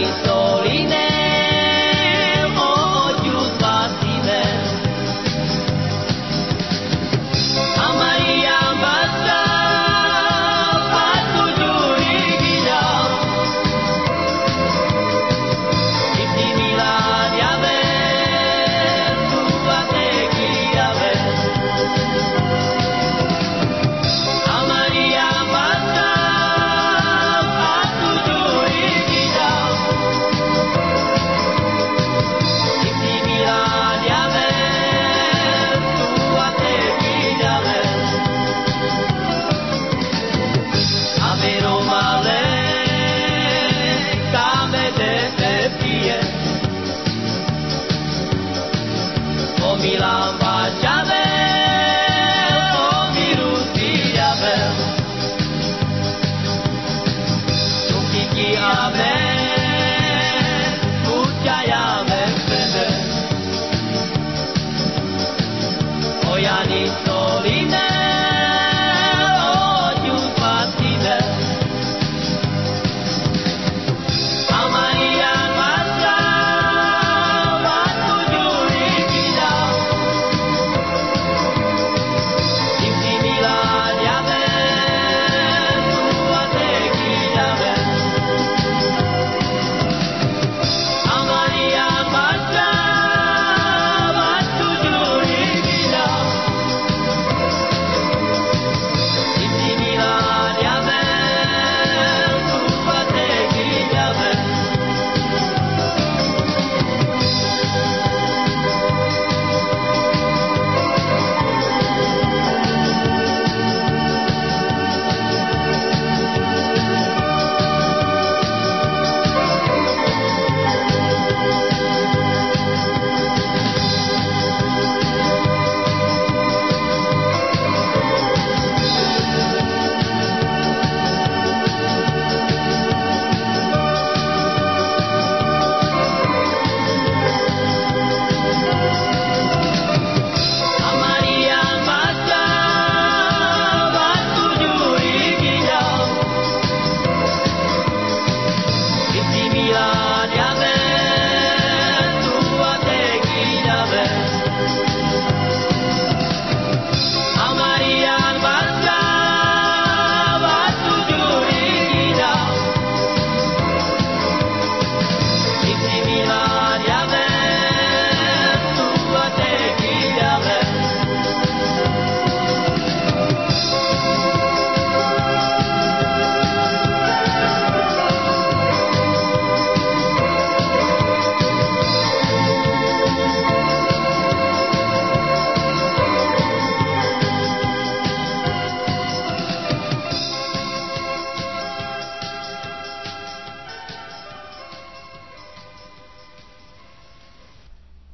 Jesus.